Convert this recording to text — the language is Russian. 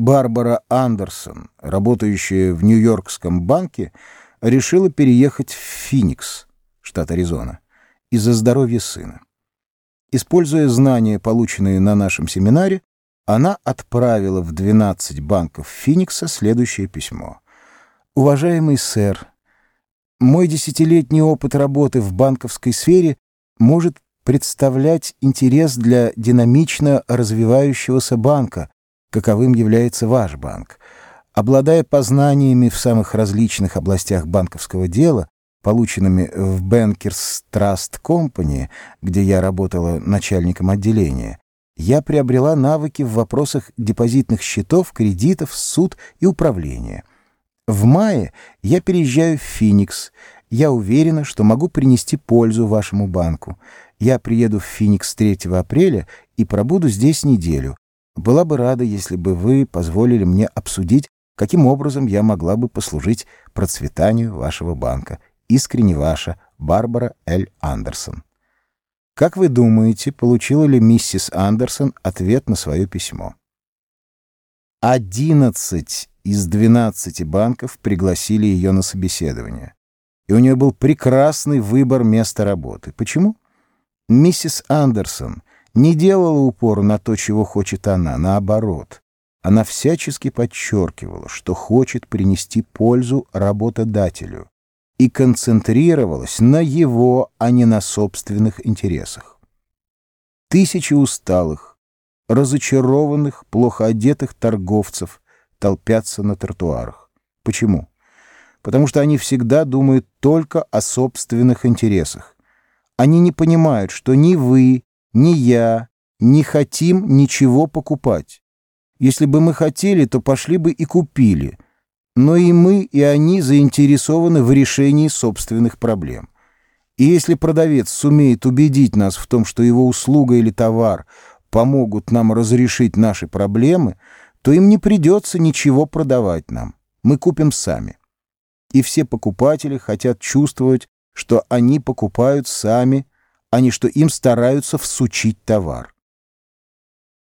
Барбара Андерсон, работающая в Нью-Йоркском банке, решила переехать в Финикс, штат Аризона, из-за здоровья сына. Используя знания, полученные на нашем семинаре, она отправила в 12 банков Финикса следующее письмо. «Уважаемый сэр, мой десятилетний опыт работы в банковской сфере может представлять интерес для динамично развивающегося банка, каковым является ваш банк. Обладая познаниями в самых различных областях банковского дела, полученными в Bankers Trust Company, где я работала начальником отделения, я приобрела навыки в вопросах депозитных счетов, кредитов, суд и управления. В мае я переезжаю в Феникс. Я уверена, что могу принести пользу вашему банку. Я приеду в Феникс 3 апреля и пробуду здесь неделю. Была бы рада, если бы вы позволили мне обсудить, каким образом я могла бы послужить процветанию вашего банка. Искренне ваша Барбара Л. Андерсон. Как вы думаете, получила ли миссис Андерсон ответ на свое письмо? Одиннадцать из двенадцати банков пригласили ее на собеседование. И у нее был прекрасный выбор места работы. Почему? Миссис Андерсон не делала упор на то, чего хочет она, наоборот. Она всячески подчеркивала, что хочет принести пользу работодателю и концентрировалась на его, а не на собственных интересах. Тысячи усталых, разочарованных, плохо одетых торговцев толпятся на тротуарах. Почему? Потому что они всегда думают только о собственных интересах. Они не понимают, что ни вы, ни я не хотим ничего покупать. Если бы мы хотели, то пошли бы и купили — но и мы, и они заинтересованы в решении собственных проблем. И если продавец сумеет убедить нас в том, что его услуга или товар помогут нам разрешить наши проблемы, то им не придется ничего продавать нам. Мы купим сами. И все покупатели хотят чувствовать, что они покупают сами, а не что им стараются всучить товар.